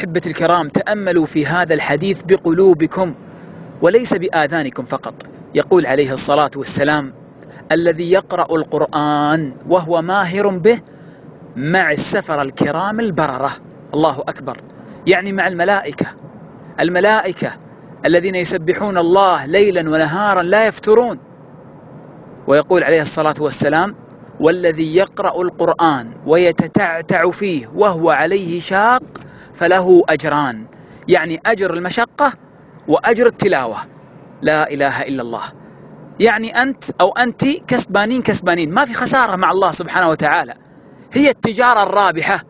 أحبة الكرام تأملوا في هذا الحديث بقلوبكم وليس بآذانكم فقط. يقول عليه الصلاة والسلام الذي يقرأ القرآن وهو ماهر به مع السفر الكرام البررة. الله أكبر. يعني مع الملائكة. الملائكة الذين يسبحون الله ليلا ونهارا لا يفترون. ويقول عليه الصلاة والسلام والذي يقرأ القرآن ويتتعتع فيه وهو عليه شاق فله أجران. يعني أجر المشقة وأجر التلاوة. لا إله إلا الله. يعني أنت أو أنت كسبانين كسبانين. ما في خسارة مع الله سبحانه وتعالى. هي التجارة الرابحة.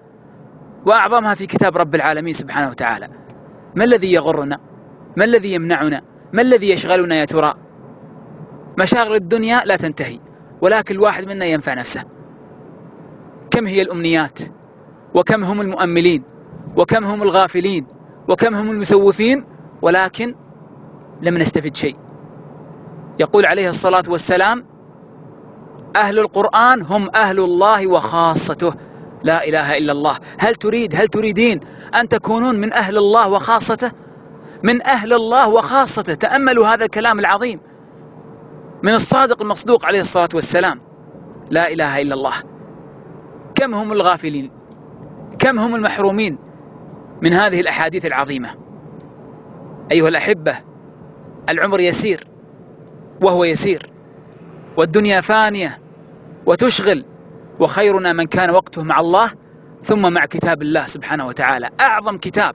وأعظمها في كتاب رب العالمين سبحانه وتعالى. ما الذي يغرنا؟ ما الذي يمنعنا؟ ما الذي يشغلنا يا ترى؟ مشاغل الدنيا لا تنتهي ولكن الواحد منا ينفع نفسه. كم هي الأمنيات؟ وكم هم المؤملين؟ وكم هم الغافلين وكم هم المسوفين ولكن لم نستفد شيء. يقول عليه الصلاة والسلام أهل القرآن هم أهل الله وخاصته. لا إله إلا الله. هل تريد هل تريدين أن تكونون من أهل الله وخاصته؟ من أهل الله وخاصته. تأملوا هذا الكلام العظيم من الصادق المصدوق عليه الصلاة والسلام. لا إله إلا الله. كم هم الغافلين؟ كم هم المحرومين؟ من هذه الأحاديث العظيمة. أيها الأحبة العمر يسير وهو يسير والدنيا فانية وتشغل وخيرنا من كان وقته مع الله ثم مع كتاب الله سبحانه وتعالى. أعظم كتاب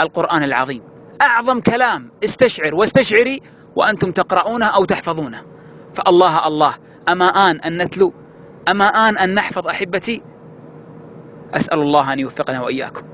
القرآن العظيم. أعظم كلام. استشعر واستشعري وأنتم تقرؤونه أو تحفظونه. فالله الله أما آن أن نتلو أما آن أن نحفظ أحبتي أسأل الله أن يوفقنا وإياكم.